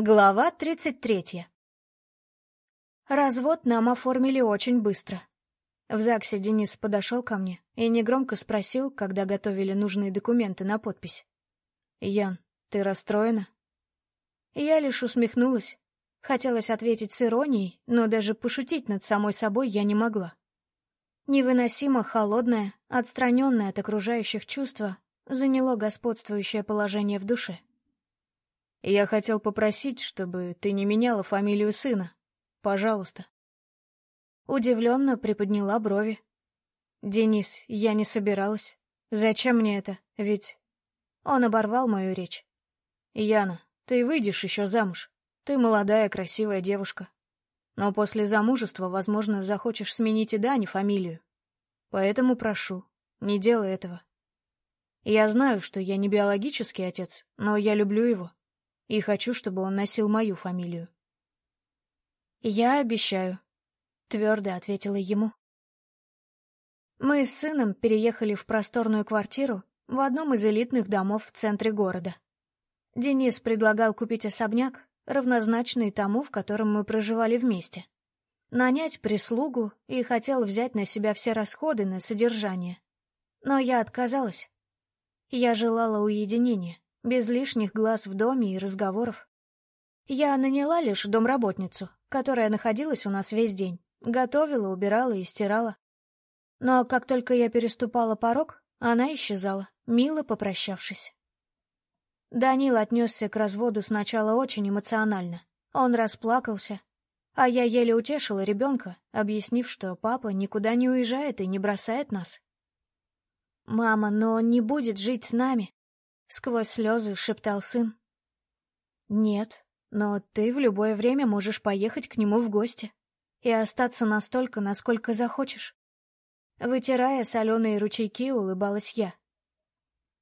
Глава 33. Развод нам оформили очень быстро. В ЗАГСе Денис подошел ко мне и негромко спросил, когда готовили нужные документы на подпись. «Ян, ты расстроена?» Я лишь усмехнулась. Хотелось ответить с иронией, но даже пошутить над самой собой я не могла. Невыносимо холодное, отстраненное от окружающих чувство заняло господствующее положение в душе. Я хотел попросить, чтобы ты не меняла фамилию сына. Пожалуйста. Удивленно приподняла брови. Денис, я не собиралась. Зачем мне это? Ведь... Он оборвал мою речь. Яна, ты выйдешь еще замуж. Ты молодая, красивая девушка. Но после замужества, возможно, захочешь сменить и Дане фамилию. Поэтому прошу, не делай этого. Я знаю, что я не биологический отец, но я люблю его и хочу, чтобы он носил мою фамилию. «Я обещаю», — твердо ответила ему. Мы с сыном переехали в просторную квартиру в одном из элитных домов в центре города. Денис предлагал купить особняк, равнозначный тому, в котором мы проживали вместе. Нанять прислугу и хотел взять на себя все расходы на содержание. Но я отказалась. Я желала уединения без лишних глаз в доме и разговоров. Я наняла лишь домработницу, которая находилась у нас весь день, готовила, убирала и стирала. Но как только я переступала порог, она исчезала, мило попрощавшись. Данил отнесся к разводу сначала очень эмоционально. Он расплакался, а я еле утешила ребенка, объяснив, что папа никуда не уезжает и не бросает нас. «Мама, но он не будет жить с нами», — сквозь слезы шептал сын. «Нет, но ты в любое время можешь поехать к нему в гости и остаться настолько, насколько захочешь». Вытирая соленые ручейки, улыбалась я.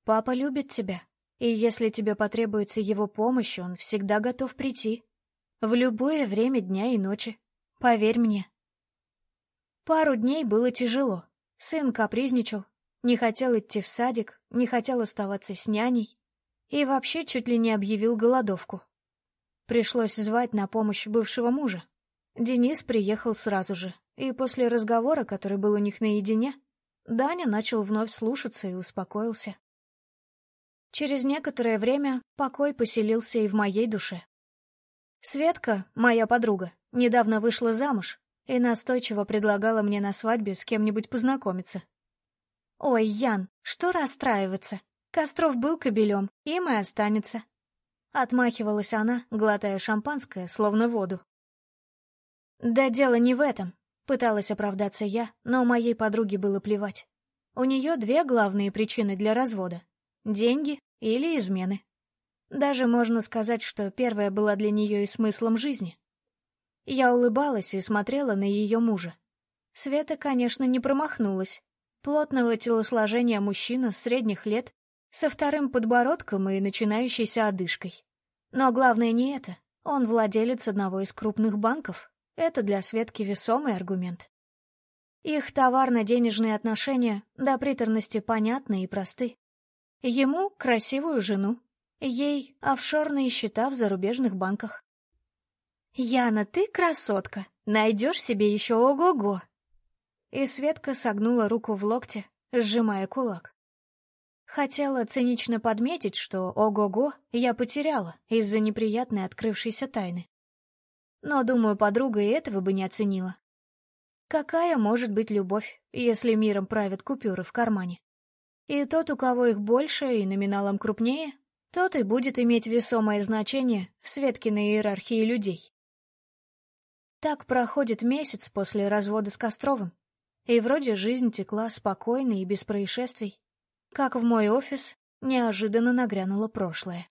«Папа любит тебя, и если тебе потребуется его помощь, он всегда готов прийти. В любое время дня и ночи. Поверь мне». Пару дней было тяжело. Сын капризничал, не хотел идти в садик, не хотел оставаться с няней и вообще чуть ли не объявил голодовку. Пришлось звать на помощь бывшего мужа. Денис приехал сразу же, и после разговора, который был у них наедине, Даня начал вновь слушаться и успокоился. Через некоторое время покой поселился и в моей душе. Светка, моя подруга, недавно вышла замуж и настойчиво предлагала мне на свадьбе с кем-нибудь познакомиться. «Ой, Ян, что расстраиваться? Костров был кобелем, им и останется». Отмахивалась она, глотая шампанское, словно воду. «Да дело не в этом», — пыталась оправдаться я, но моей подруге было плевать. У нее две главные причины для развода — деньги или измены. Даже можно сказать, что первая была для нее и смыслом жизни. Я улыбалась и смотрела на ее мужа. Света, конечно, не промахнулась, Плотного телосложения мужчина средних лет, со вторым подбородком и начинающейся одышкой. Но главное не это. Он владелец одного из крупных банков. Это для Светки весомый аргумент. Их товарно-денежные отношения до приторности понятны и просты. Ему — красивую жену, ей — офшорные счета в зарубежных банках. «Яна, ты красотка, найдешь себе еще ого-го!» И Светка согнула руку в локте, сжимая кулак. Хотела цинично подметить, что ого-го я потеряла из-за неприятной открывшейся тайны. Но, думаю, подруга и этого бы не оценила. Какая может быть любовь, если миром правят купюры в кармане? И тот, у кого их больше и номиналом крупнее, тот и будет иметь весомое значение в Светкиной иерархии людей. Так проходит месяц после развода с Костровым. И вроде жизнь текла спокойно и без происшествий. Как в мой офис неожиданно нагрянуло прошлое.